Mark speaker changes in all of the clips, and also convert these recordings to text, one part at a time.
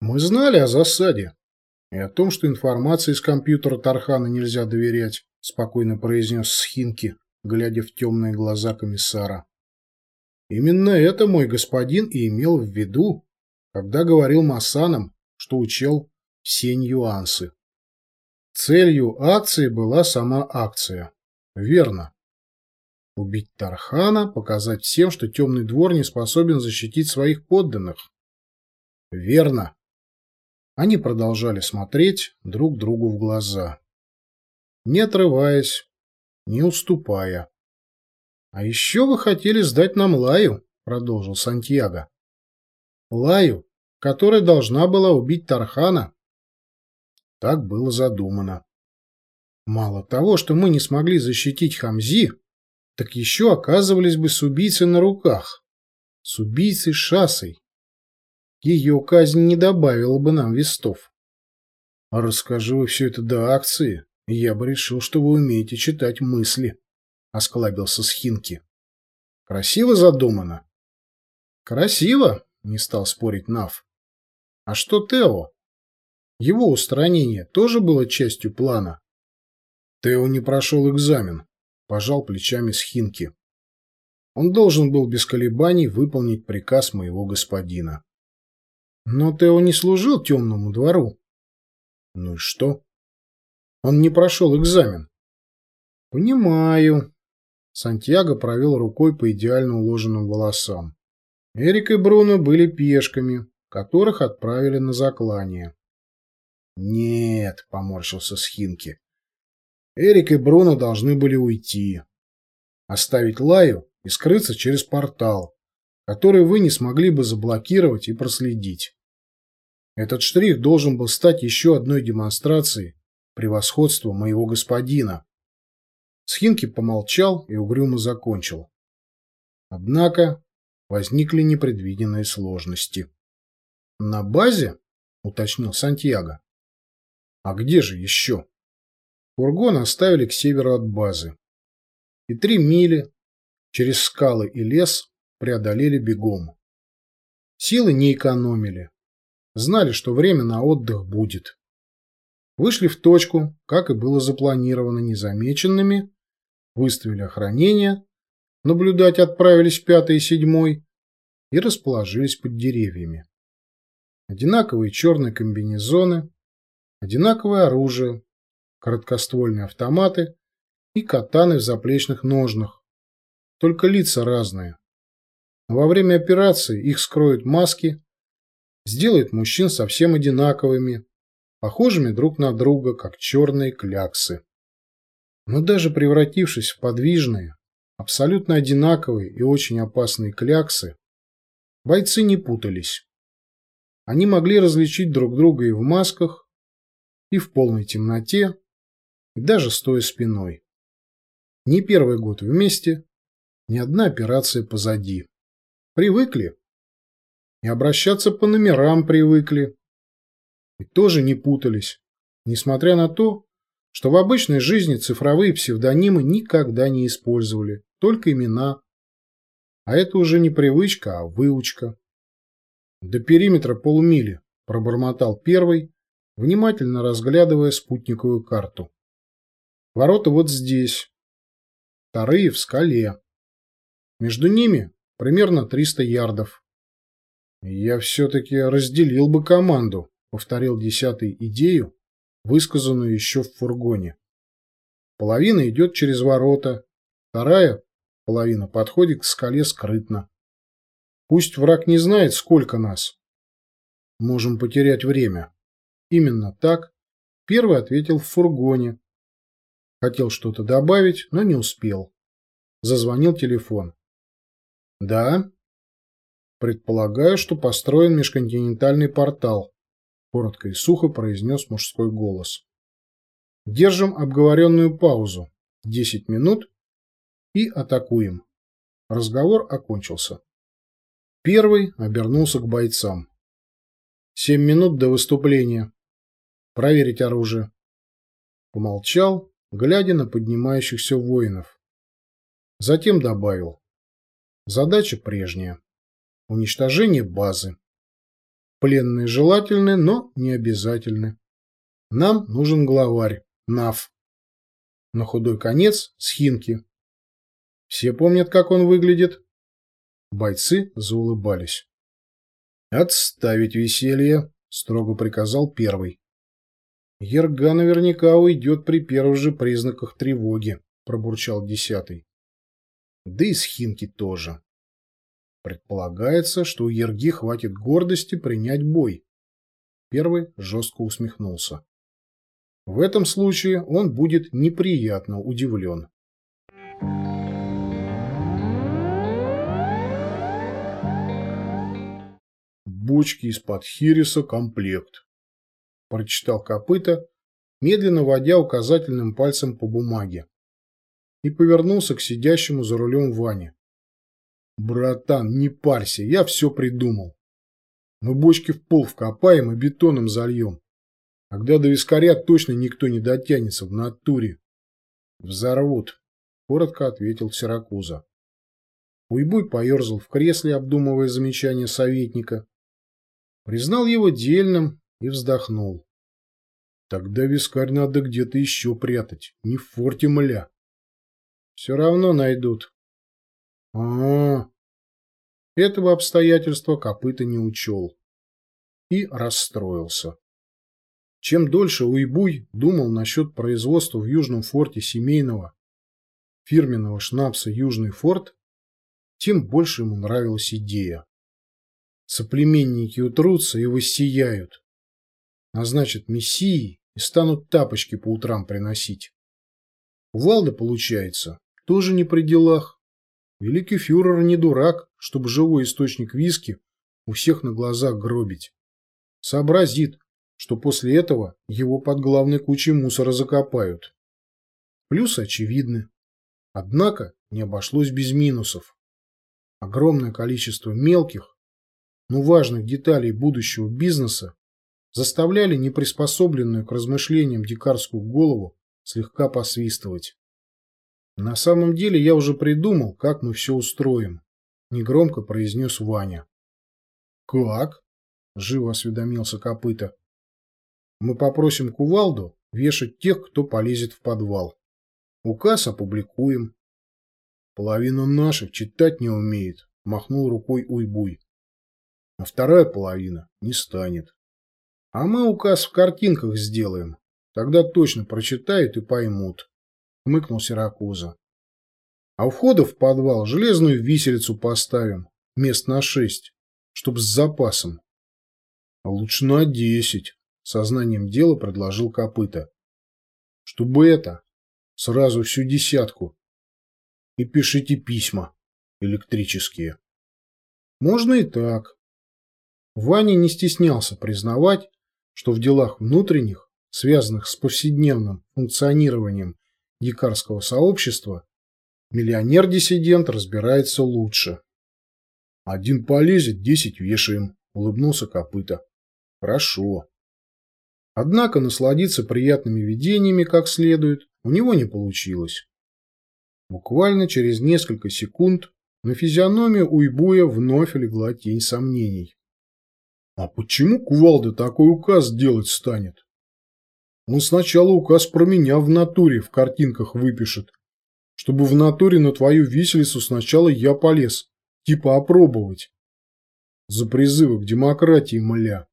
Speaker 1: Мы знали о засаде и о том, что информации из компьютера Тархана нельзя доверять, спокойно произнес Схинки, глядя в темные глаза комиссара. Именно это мой господин и имел в виду, когда говорил Масанам, что учел все нюансы. Целью акции была сама акция. Верно. Убить Тархана, показать всем, что Темный двор не способен защитить своих подданных. Верно. Они продолжали смотреть друг другу в глаза, не отрываясь, не уступая. — А еще вы хотели сдать нам Лаю, — продолжил Сантьяго. — Лаю, которая должна была убить Тархана. Так было задумано. Мало того, что мы не смогли защитить Хамзи, так еще оказывались бы с убийцей на руках. С убийцей Шасой. Ее казнь не добавила бы нам вестов. А расскажи вы все это до акции, я бы решил, что вы умеете читать мысли, — осклабился Схинки. Красиво задумано. Красиво, — не стал спорить Нав. А что Тео? Его устранение тоже было частью плана. Тео не прошел экзамен, — пожал плечами Схинки. Он должен был без колебаний выполнить приказ моего господина. Но Тео не служил темному двору. Ну и что? Он не прошел экзамен. Понимаю. Сантьяго провел рукой по идеально уложенным волосам. Эрик и Бруно были пешками, которых отправили на заклание. Нет, поморщился Схинки. Эрик и Бруно должны были уйти. Оставить Лаю и скрыться через портал, который вы не смогли бы заблокировать и проследить. Этот штрих должен был стать еще одной демонстрацией превосходства моего господина. Схинки помолчал и угрюмо закончил. Однако возникли непредвиденные сложности. «На базе?» — уточнил Сантьяго. «А где же еще?» Фургон оставили к северу от базы. И три мили через скалы и лес преодолели бегом. Силы не экономили, Знали, что время на отдых будет. Вышли в точку, как и было запланировано, незамеченными, выставили охранение, наблюдать отправились пятый и седьмой и расположились под деревьями. Одинаковые черные комбинезоны, одинаковое оружие, короткоствольные автоматы и катаны в заплечных ножнах. Только лица разные. во время операции их скроют маски сделает мужчин совсем одинаковыми, похожими друг на друга, как черные кляксы. Но даже превратившись в подвижные, абсолютно одинаковые и очень опасные кляксы, бойцы не путались. Они могли различить друг друга и в масках, и в полной темноте, и даже стоя спиной. Не первый год вместе, ни одна операция позади. Привыкли и обращаться по номерам привыкли. И тоже не путались, несмотря на то, что в обычной жизни цифровые псевдонимы никогда не использовали, только имена. А это уже не привычка, а выучка. До периметра полмили, пробормотал первый, внимательно разглядывая спутниковую карту. Ворота вот здесь, вторые в скале. Между ними примерно 300 ярдов. «Я все-таки разделил бы команду», — повторил десятый идею, высказанную еще в фургоне. Половина идет через ворота, вторая половина подходит к скале скрытно. Пусть враг не знает, сколько нас. Можем потерять время. Именно так первый ответил в фургоне. Хотел что-то добавить, но не успел. Зазвонил телефон. «Да?» Предполагаю, что построен межконтинентальный портал, коротко и сухо произнес мужской голос. Держим обговоренную паузу. Десять минут и атакуем. Разговор окончился. Первый обернулся к бойцам. Семь минут до выступления. Проверить оружие. Помолчал, глядя на поднимающихся воинов. Затем добавил. Задача прежняя уничтожение базы. Пленные желательны, но не обязательны. Нам нужен главарь, Нав. На худой конец – схинки. Все помнят, как он выглядит? Бойцы заулыбались. «Отставить веселье», — строго приказал первый. «Ерга наверняка уйдет при первых же признаках тревоги», — пробурчал десятый. «Да и схинки тоже». Предполагается, что у Ерги хватит гордости принять бой. Первый жестко усмехнулся. В этом случае он будет неприятно удивлен. бочки из-под хириса комплект. Прочитал копыта, медленно водя указательным пальцем по бумаге. И повернулся к сидящему за рулем Ване. «Братан, не парься, я все придумал. Мы бочки в пол вкопаем и бетоном зальем. Когда до вискаря точно никто не дотянется в натуре. Взорвут, коротко ответил Сиракуза. Уйбуй поерзал в кресле, обдумывая замечание советника, признал его дельным и вздохнул. Тогда вискарь надо где-то еще прятать, не в форте мля. Все равно найдут. А, Этого обстоятельства копыта не учел. И расстроился. Чем дольше Уйбуй думал насчет производства в Южном форте семейного фирменного шнапса «Южный форт», тем больше ему нравилась идея. Соплеменники утрутся и воссияют. Назначат мессии и станут тапочки по утрам приносить. У Валда, получается, тоже не при делах. Великий фюрер не дурак, чтобы живой источник виски у всех на глазах гробить. Сообразит, что после этого его под главной кучей мусора закопают. Плюсы очевидны. Однако не обошлось без минусов. Огромное количество мелких, но важных деталей будущего бизнеса заставляли неприспособленную к размышлениям дикарскую голову слегка посвистывать. На самом деле я уже придумал, как мы все устроим, негромко произнес Ваня. Как? Живо осведомился копыта. Мы попросим кувалду вешать тех, кто полезет в подвал. Указ опубликуем. Половина наших читать не умеет, махнул рукой Уйбуй а вторая половина не станет. А мы указ в картинках сделаем. Тогда точно прочитают и поймут. Хмыкнул Сиракуза. А у входа в подвал железную виселицу поставим. Мест на шесть. Чтоб с запасом. А лучше на десять. Сознанием дела предложил копыта. Чтобы это. Сразу всю десятку. И пишите письма. Электрические. Можно и так. Ваня не стеснялся признавать, что в делах внутренних, связанных с повседневным функционированием дикарского сообщества, миллионер-диссидент разбирается лучше. «Один полезет, десять вешаем», — улыбнулся копыта. «Хорошо». Однако насладиться приятными видениями как следует у него не получилось. Буквально через несколько секунд на физиономию Уйбуя вновь легла тень сомнений. А почему Кувалда такой указ делать станет? Он сначала указ про меня в натуре в картинках выпишет, чтобы в натуре на твою виселицу сначала я полез, типа опробовать. За призывы к демократии, мля.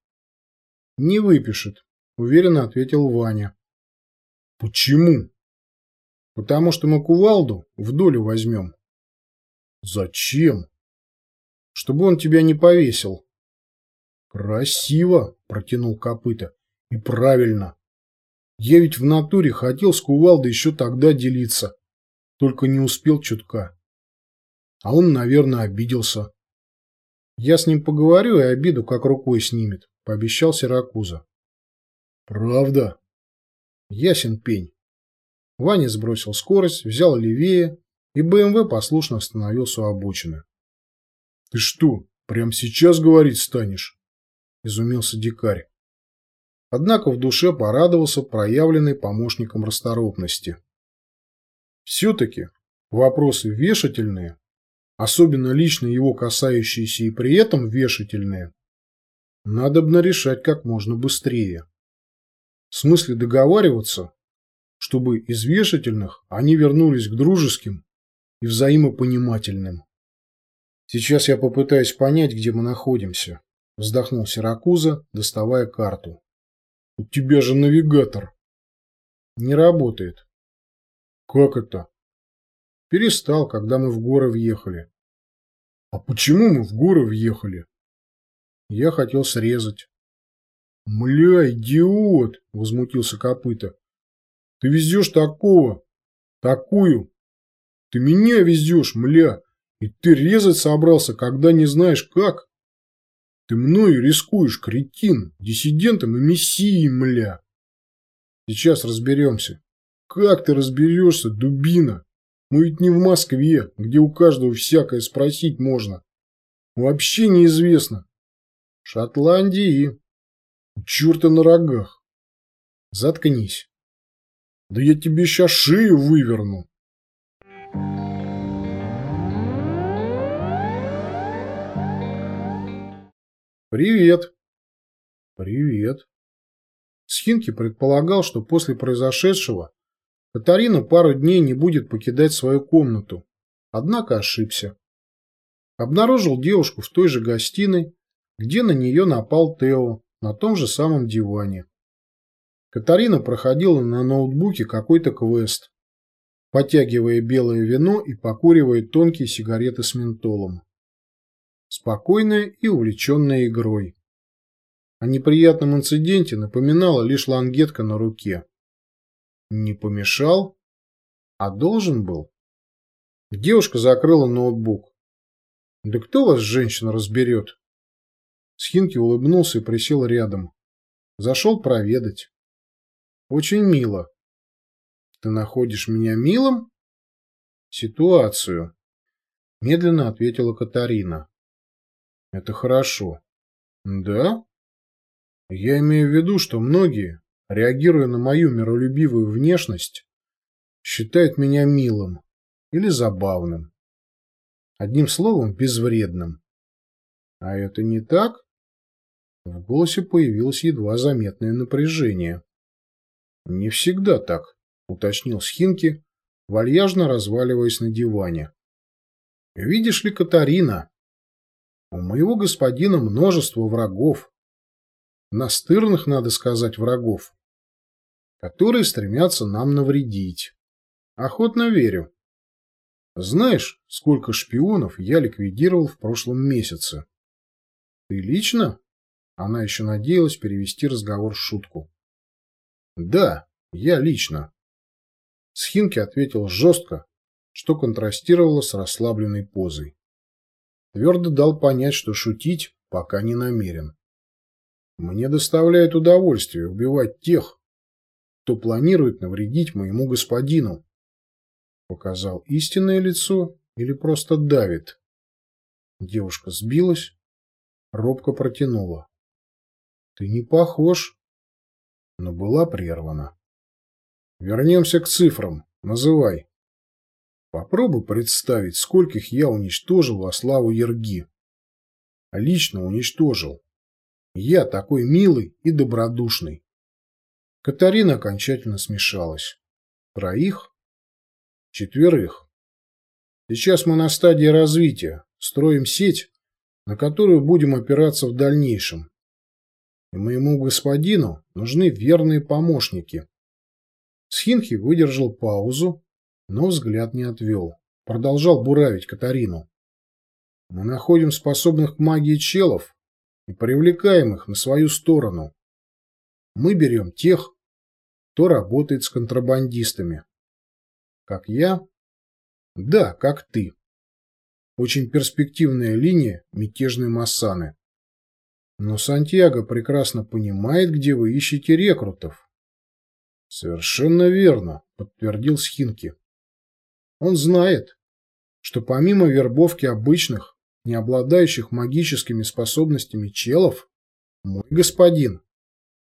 Speaker 1: Не выпишет, уверенно ответил Ваня. Почему? Потому что мы кувалду в долю возьмем. Зачем? Чтобы он тебя не повесил. «Красиво!» – протянул копыта. «И правильно. Я ведь в натуре хотел с кувалдой еще тогда делиться, только не успел чутка. А он, наверное, обиделся. Я с ним поговорю и обиду как рукой снимет», – пообещал Сиракуза. «Правда?» Ясен пень. Ваня сбросил скорость, взял левее, и БМВ послушно остановился у обочины. «Ты что, прямо сейчас говорить станешь?» изумился дикарь. Однако в душе порадовался проявленной помощником расторопности. Все-таки вопросы вешательные, особенно лично его касающиеся и при этом вешательные, Надобно решать как можно быстрее. В смысле договариваться, чтобы из вешательных они вернулись к дружеским и взаимопонимательным. Сейчас я попытаюсь понять, где мы находимся. Вздохнул Сиракуза, доставая карту. У тебя же навигатор. Не работает. Как это? Перестал, когда мы в горы въехали. А почему мы в горы въехали? Я хотел срезать. Мля, идиот! Возмутился копыта. Ты везешь такого, такую. Ты меня везешь, мля. И ты резать собрался, когда не знаешь как? Ты мною рискуешь, кретин, диссидентом и мессией, мля. Сейчас разберемся. Как ты разберешься, дубина? Мы ведь не в Москве, где у каждого всякое спросить можно. Вообще неизвестно. Шотландии. Черта на рогах. Заткнись. Да я тебе сейчас шею выверну. Привет. Привет. Схинки предполагал, что после произошедшего Катарина пару дней не будет покидать свою комнату, однако ошибся. Обнаружил девушку в той же гостиной, где на нее напал Тео, на том же самом диване. Катарина проходила на ноутбуке какой-то квест, потягивая белое вино и покуривая тонкие сигареты с ментолом. Спокойная и увлеченная игрой. О неприятном инциденте напоминала лишь лангетка на руке. Не помешал? А должен был? Девушка закрыла ноутбук. Да кто вас, женщина, разберет? Схинки улыбнулся и присел рядом. Зашел проведать. Очень мило. Ты находишь меня милым? Ситуацию. Медленно ответила Катарина. Это хорошо. Да? Я имею в виду, что многие, реагируя на мою миролюбивую внешность, считают меня милым или забавным. Одним словом, безвредным. А это не так? В голосе появилось едва заметное напряжение. Не всегда так, уточнил Схинки, вальяжно разваливаясь на диване. Видишь ли, Катарина, у моего господина множество врагов, настырных, надо сказать, врагов, которые стремятся нам навредить. Охотно верю. Знаешь, сколько шпионов я ликвидировал в прошлом месяце? Ты лично? Она еще надеялась перевести разговор в шутку. Да, я лично. Схинки ответил жестко, что контрастировало с расслабленной позой. Твердо дал понять, что шутить пока не намерен. Мне доставляет удовольствие убивать тех, кто планирует навредить моему господину. Показал истинное лицо или просто давит? Девушка сбилась, робко протянула. Ты не похож. Но была прервана. Вернемся к цифрам. Называй. Попробуй представить, скольких я уничтожил во славу Ерги. Лично уничтожил. Я такой милый и добродушный. Катарина окончательно смешалась. Троих? Четверых. Сейчас мы на стадии развития, строим сеть, на которую будем опираться в дальнейшем. И моему господину нужны верные помощники. Схинхи выдержал паузу, но взгляд не отвел. Продолжал буравить Катарину. Мы находим способных к магии челов, и привлекаем их на свою сторону. Мы берем тех, кто работает с контрабандистами. Как я? Да, как ты. Очень перспективная линия мятежной Массаны. Но Сантьяго прекрасно понимает, где вы ищете рекрутов. Совершенно верно, подтвердил Схинки. Он знает, что помимо вербовки обычных, не обладающих магическими способностями челов, мой господин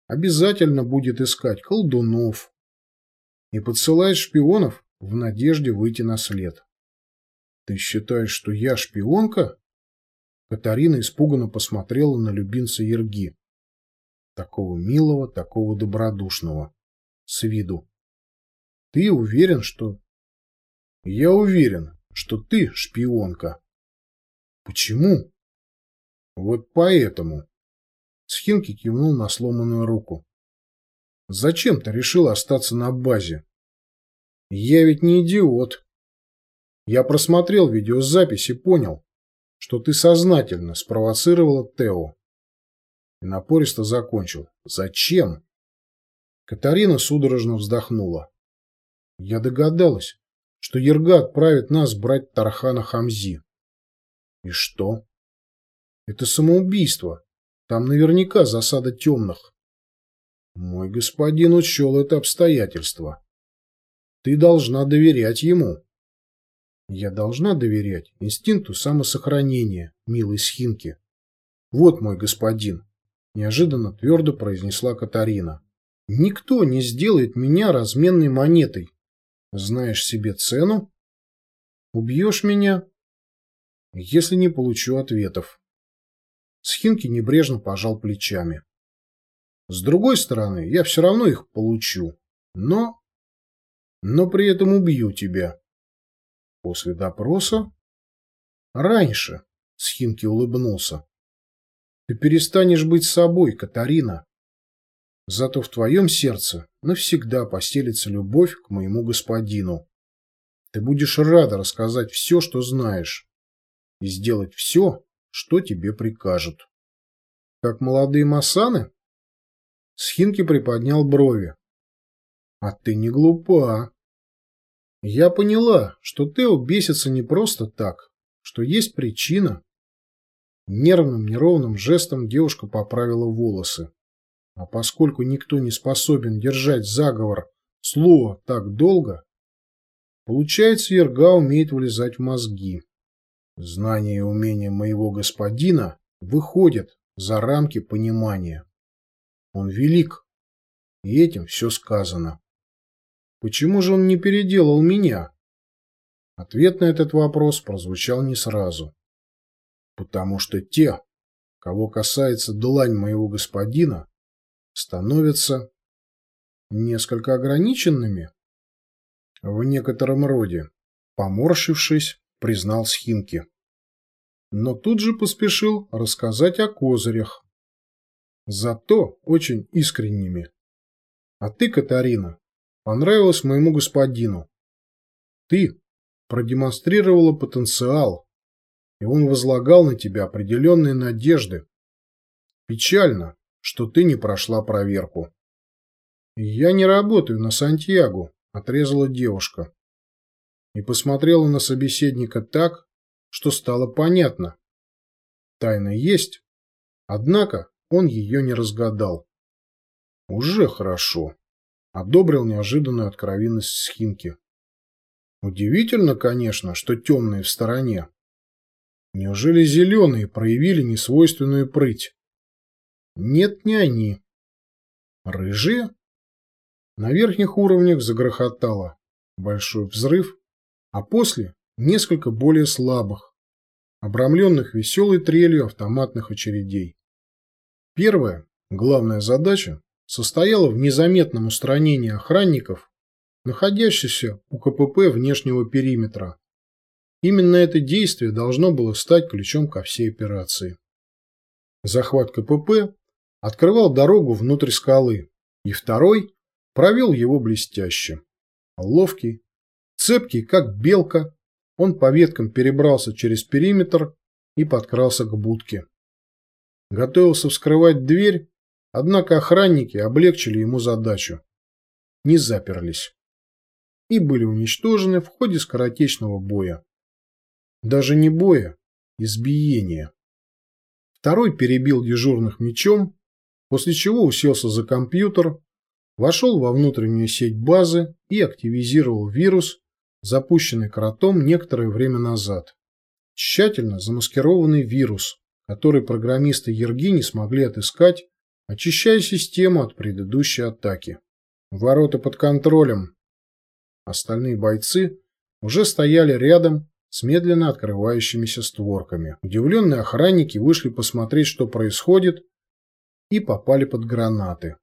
Speaker 1: обязательно будет искать колдунов и подсылает шпионов в надежде выйти на след. Ты считаешь, что я шпионка? Катарина испуганно посмотрела на любимца Ерги. Такого милого, такого добродушного. С виду. Ты уверен, что... Я уверен, что ты шпионка. Почему? Вот поэтому. Схинки кивнул на сломанную руку. Зачем ты решил остаться на базе? Я ведь не идиот. Я просмотрел видеозапись и понял, что ты сознательно спровоцировала Тео. И напористо закончил. Зачем? Катарина судорожно вздохнула. Я догадалась, что Ерга отправит нас брать Тархана Хамзи. И что? Это самоубийство. Там наверняка засада темных. Мой господин учел это обстоятельство. Ты должна доверять ему. Я должна доверять инстинкту самосохранения, милой Схинки. Вот мой господин, неожиданно твердо произнесла Катарина. Никто не сделает меня разменной монетой. Знаешь себе цену? Убьешь меня, если не получу ответов. Схинки небрежно пожал плечами. С другой стороны, я все равно их получу. Но... Но при этом убью тебя. После допроса? Раньше, Схинки улыбнулся. Ты перестанешь быть собой, Катарина. Зато в твоем сердце навсегда поселится любовь к моему господину. Ты будешь рада рассказать все, что знаешь, и сделать все, что тебе прикажут. Как молодые масаны? Схинки приподнял брови. А ты не глупа. Я поняла, что Тео бесится не просто так, что есть причина. Нервным, неровным жестом девушка поправила волосы. А поскольку никто не способен держать заговор слова так долго, получается, Ерга умеет вылезать в мозги. Знание и умение моего господина выходят за рамки понимания. Он велик, и этим все сказано. Почему же он не переделал меня? Ответ на этот вопрос прозвучал не сразу. Потому что те, кого касается длань моего господина, становятся несколько ограниченными. В некотором роде, поморщившись, признал Схинки. Но тут же поспешил рассказать о козырях. Зато очень искренними. А ты, Катарина, понравилась моему господину. Ты продемонстрировала потенциал, и он возлагал на тебя определенные надежды. Печально, что ты не прошла проверку. «Я не работаю на Сантьяго», — отрезала девушка. И посмотрела на собеседника так, что стало понятно. Тайна есть, однако он ее не разгадал. Уже хорошо. Одобрил неожиданную откровенность Схинки. Удивительно, конечно, что темные в стороне. Неужели зеленые проявили несвойственную прыть? Нет, не они. Рыжие? На верхних уровнях загрохотало. Большой взрыв, а после несколько более слабых, обрамленных веселой трелью автоматных очередей. Первая, главная задача, состояла в незаметном устранении охранников, находящихся у КПП внешнего периметра. Именно это действие должно было стать ключом ко всей операции. Захват КПП открывал дорогу внутрь скалы, и второй провел его блестяще. Ловкий, цепкий, как белка, он по веткам перебрался через периметр и подкрался к будке. Готовился вскрывать дверь, однако охранники облегчили ему задачу. Не заперлись. И были уничтожены в ходе скоротечного боя. Даже не боя, избиения. Второй перебил дежурных мечом после чего уселся за компьютер, вошел во внутреннюю сеть базы и активизировал вирус, запущенный кротом некоторое время назад. Тщательно замаскированный вирус, который программисты Ерги не смогли отыскать, очищая систему от предыдущей атаки. Ворота под контролем. Остальные бойцы уже стояли рядом с медленно открывающимися створками. Удивленные охранники вышли посмотреть, что происходит, и попали под гранаты.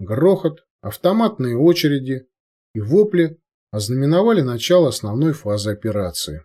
Speaker 1: Грохот, автоматные очереди и вопли ознаменовали начало основной фазы операции.